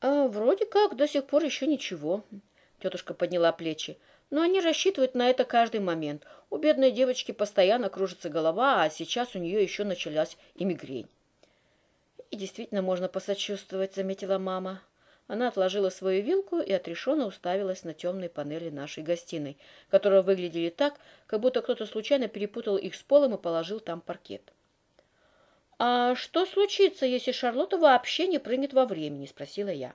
А, вроде как до сих пор еще ничего. Тетушка подняла плечи. Но они рассчитывают на это каждый момент. У бедной девочки постоянно кружится голова, а сейчас у нее еще началась и мигрень. И действительно можно посочувствовать, заметила мама. Она отложила свою вилку и отрешенно уставилась на темные панели нашей гостиной, которые выглядели так, как будто кто-то случайно перепутал их с полом и положил там паркет. «А что случится, если Шарлотта вообще не прыгнет во времени?» – спросила я.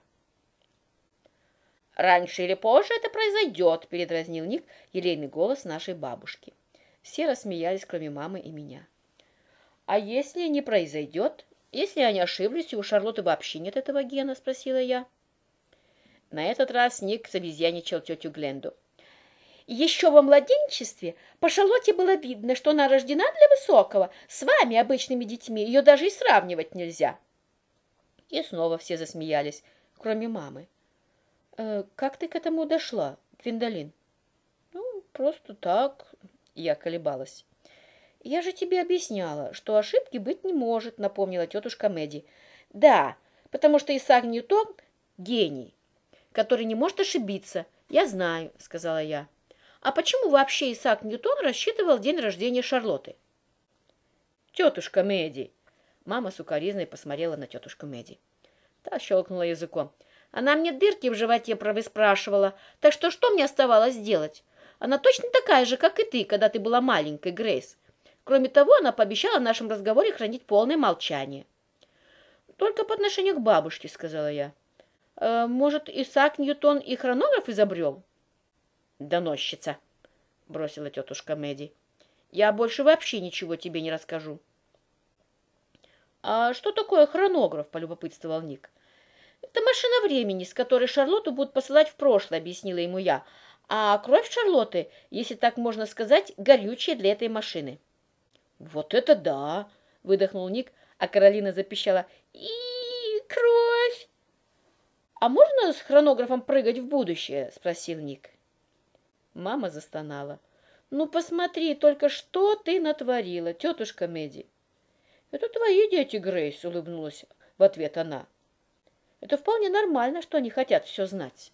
«Раньше или позже это произойдет», – передразнил Ник елейный голос нашей бабушки. Все рассмеялись, кроме мамы и меня. «А если не произойдет? Если они ошиблись, и у Шарлотты вообще нет этого гена?» – спросила я. На этот раз Ник обезьяничал тетю Гленду. Еще во младенчестве по Шарлотте было видно, что она рождена для высокого. С вами, обычными детьми, ее даже и сравнивать нельзя. И снова все засмеялись, кроме мамы. «Э, «Как ты к этому дошла, Гвиндолин?» «Ну, просто так», — я колебалась. «Я же тебе объясняла, что ошибки быть не может», — напомнила тетушка Мэдди. «Да, потому что Исаак Ньютон — гений, который не может ошибиться. Я знаю», — сказала я. «А почему вообще Исаак Ньютон рассчитывал день рождения Шарлотты?» «Тетушка Мэдди!» Мама сукоризной посмотрела на тетушку Мэдди. Та щелкнула языком. Она мне дырки в животе провыспрашивала, так что что мне оставалось делать? Она точно такая же, как и ты, когда ты была маленькой, Грейс. Кроме того, она пообещала в нашем разговоре хранить полное молчание. «Только по отношению к бабушке», — сказала я. «Э, «Может, Исаак Ньютон и хронограф изобрел?» «Доносчица», — бросила тетушка Мэдди. «Я больше вообще ничего тебе не расскажу». «А что такое хронограф?» — полюбопытствовал Ник. «Это машина времени, с которой Шарлотту будут посылать в прошлое», — объяснила ему я. «А кровь Шарлотты, если так можно сказать, горючая для этой машины». «Вот это да!» — выдохнул Ник, а Каролина запищала. «И кровь!» «А можно с хронографом прыгать в будущее?» — спросил Ник. Мама застонала. «Ну, посмотри, только что ты натворила, тетушка Мэдди!» «Это твои дети, Грейс», — улыбнулась в ответ она. Это вполне нормально, что они хотят все знать.